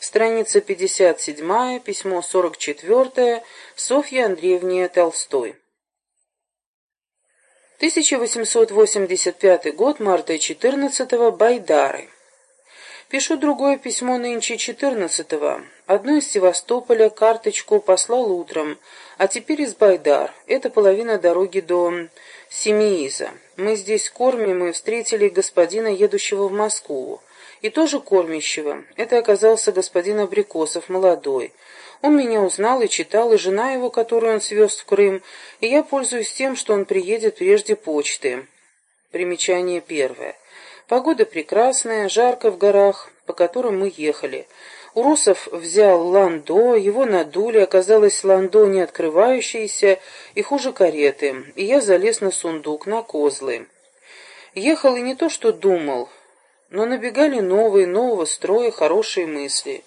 Страница 57, письмо 44, Софья Андреевне Толстой. 1885 год, марта 14 -го, Байдары. Пишу другое письмо нынче 14-го. Одно из Севастополя, карточку послал утром, а теперь из Байдар. Это половина дороги до Семииза. Мы здесь кормим и встретили господина, едущего в Москву. И тоже кормящего. Это оказался господин Абрикосов, молодой. Он меня узнал и читал, и жена его, которую он свез в Крым, и я пользуюсь тем, что он приедет прежде почты. Примечание первое. Погода прекрасная, жарко в горах, по которым мы ехали. Урусов взял ландо, его надули, оказалось ландо не открывающееся и хуже кареты, и я залез на сундук, на козлы. Ехал и не то что думал, но набегали новые, нового строя, хорошие мысли.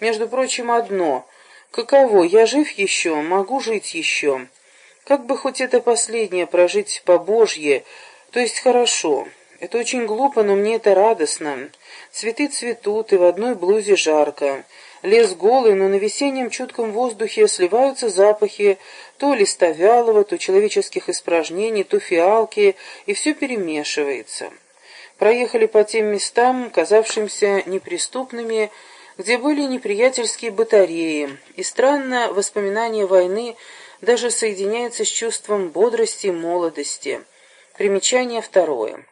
Между прочим, одно. Каково, я жив еще, могу жить еще. Как бы хоть это последнее прожить по-божье, то есть хорошо. Это очень глупо, но мне это радостно. Цветы цветут, и в одной блузе жарко. Лес голый, но на весеннем чутком воздухе сливаются запахи то листа вялого, то человеческих испражнений, то фиалки, и все перемешивается. Проехали по тем местам, казавшимся неприступными, где были неприятельские батареи, и странно, воспоминание войны даже соединяется с чувством бодрости и молодости. Примечание второе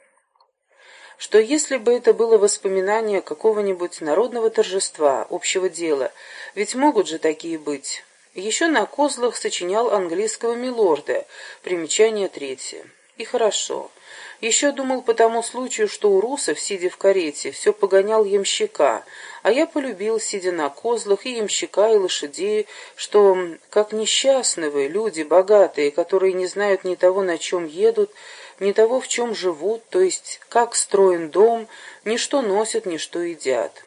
что если бы это было воспоминание какого-нибудь народного торжества, общего дела, ведь могут же такие быть. Еще на козлах сочинял английского милорда, примечание третье. И хорошо. Еще думал по тому случаю, что у русов, сидя в карете, все погонял ямщика, а я полюбил, сидя на козлах, и ямщика, и лошадей, что, как несчастны вы, люди богатые, которые не знают ни того, на чем едут, ни того, в чем живут, то есть как строен дом, ни что носят, ни что едят.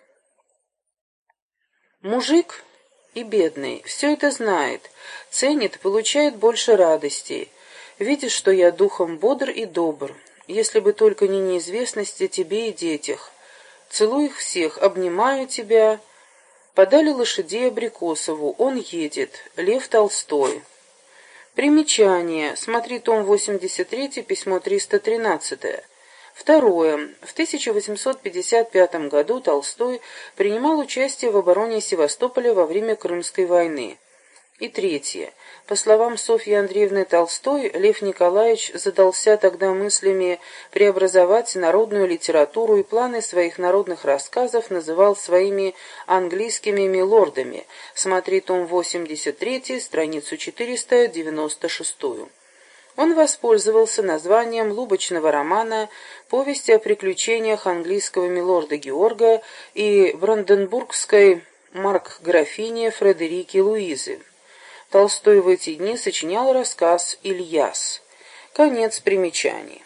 Мужик и бедный все это знает, ценит, получает больше радостей. Видишь, что я духом бодр и добр, если бы только не неизвестность о тебе и детях. Целую их всех, обнимаю тебя. Подали лошадей Абрикосову, он едет, Лев Толстой. Примечание. Смотри том 83, письмо 313. Второе. В 1855 году Толстой принимал участие в обороне Севастополя во время Крымской войны. И третье. По словам Софьи Андреевны Толстой, Лев Николаевич задался тогда мыслями преобразовать народную литературу и планы своих народных рассказов называл своими английскими милордами. Смотри том 83, страницу 496. Он воспользовался названием лубочного романа «Повести о приключениях английского милорда Георга и бранденбургской марк-графини Фредерики Луизы». Толстой в эти дни сочинял рассказ «Ильяс». Конец примечаний.